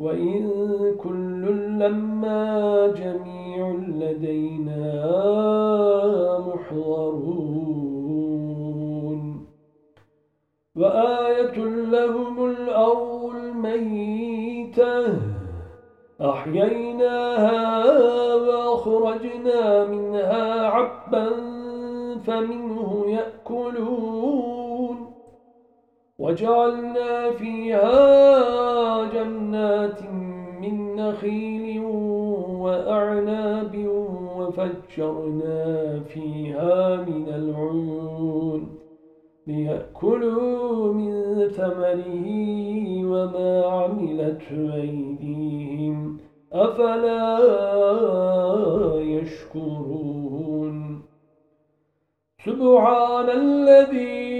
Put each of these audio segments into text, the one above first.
وإن كل لما جميع لدينا محضرون. وآية لهم الأرض الميتة أحييناها وأخرجنا منها عبا فمنه يأكلون. وجعلنا فيها جنات من نخيل وأعناب وفجرنا فيها من العيون ليأكلوا من ثمره وما عملت أيديهم أفلا يشكرون سبحان الذي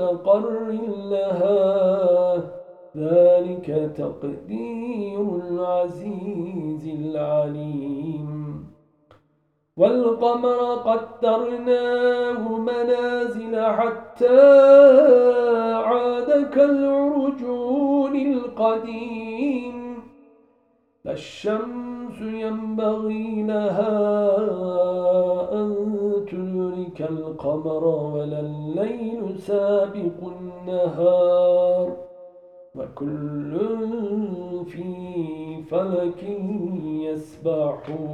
لمستقر لها ذلك تقدير العزيز العليم. والقمر قدرناه منازل حتى عاد كالعرجون القديم الشمس ينبغي لها أن تدرك القمر ولا الليل سابق النهار وكل في فلك يسبحون.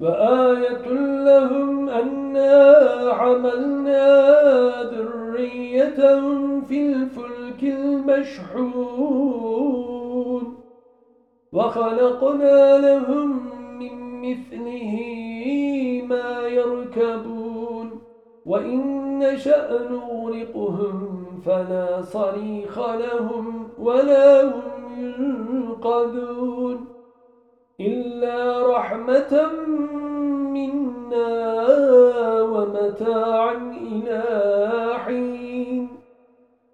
وآية لهم أنا حملنا ذريتهم في الفلك المشحون وخلقنا لهم من مثله ما يركبون وإن نشأ نغرقهم فلا صريخ لهم ولا هم ينقذون إلا رحمة منا ومتاعا إلى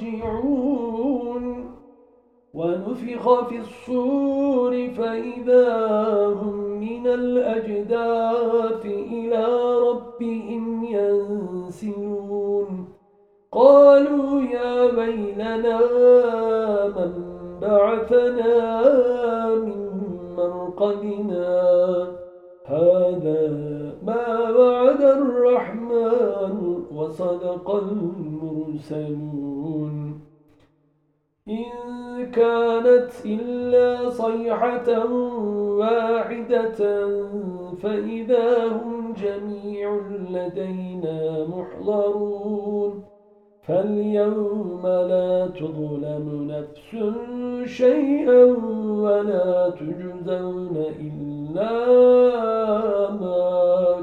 يرجعون. ونفخ في الصور فإذا هم من الأجداث إلى ربهم ينسلون. قالوا يا ويلنا من بعثنا من مرقدنا؟ هذا ما وعد الرحمن. وصدق المرسلون. إن كانت إلا صيحة واحدة فإذا هم جميع لدينا محضرون. فاليوم لا تظلم نفس شيئا ولا تجزون إلا ما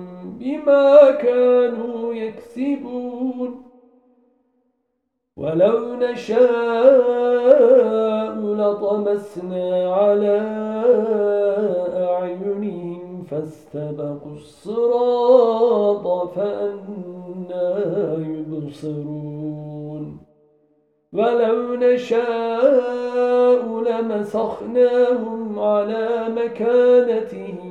بما كانوا يكسبون. ولو نشاء لطمسنا على أعينهم فاستبقوا الصراط فأنا يبصرون. ولو نشاء لمسخناهم على مكانتهم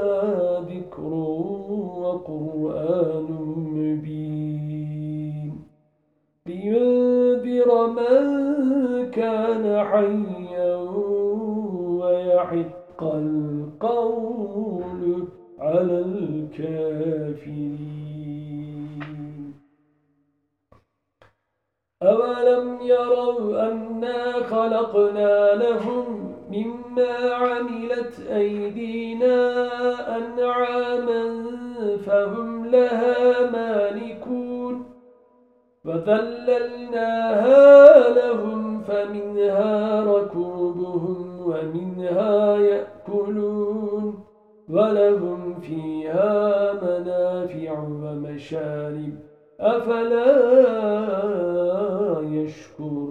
وقرآن مبين لينذر من كان حيا ويحق القول على الكافرين. أولم يروا أنا خلقنا لهم مما عملت أيدينا أنعاما فهم لها مالكون وذللناها لهم فمنها ركوبهم ومنها يأكلون ولهم فيها منافع ومشارب أفلا يشكرون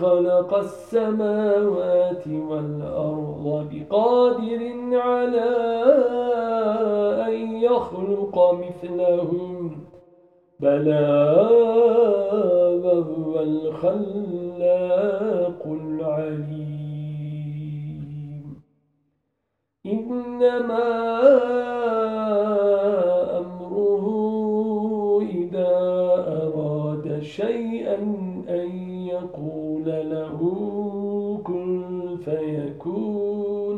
خلق السماوات والأرض بقادر على أن يخلق مثلهم. بلى وهو الخلاق العليم. إنما فيكون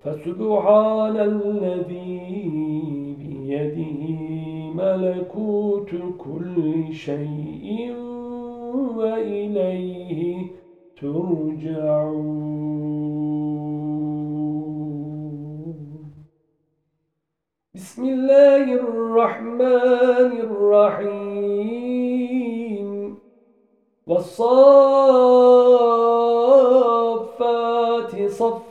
فسبحان الذي بيده ملكوت كل شيء وإليه ترجعون. بسم الله الرحمن الرحيم. والصافات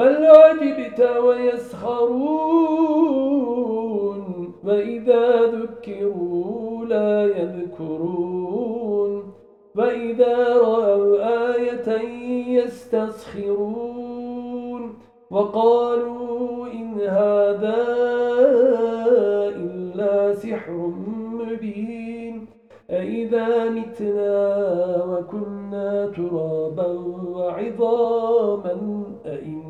بل عجبت ويسخرون وإذا ذكروا لا يذكرون وإذا رأوا آية يستسخرون. وقالوا إن هذا إلا سحر مبين. أئذا متنا وكنا ترابا وعظاما أئنا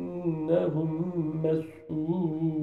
إنهم مسؤولون.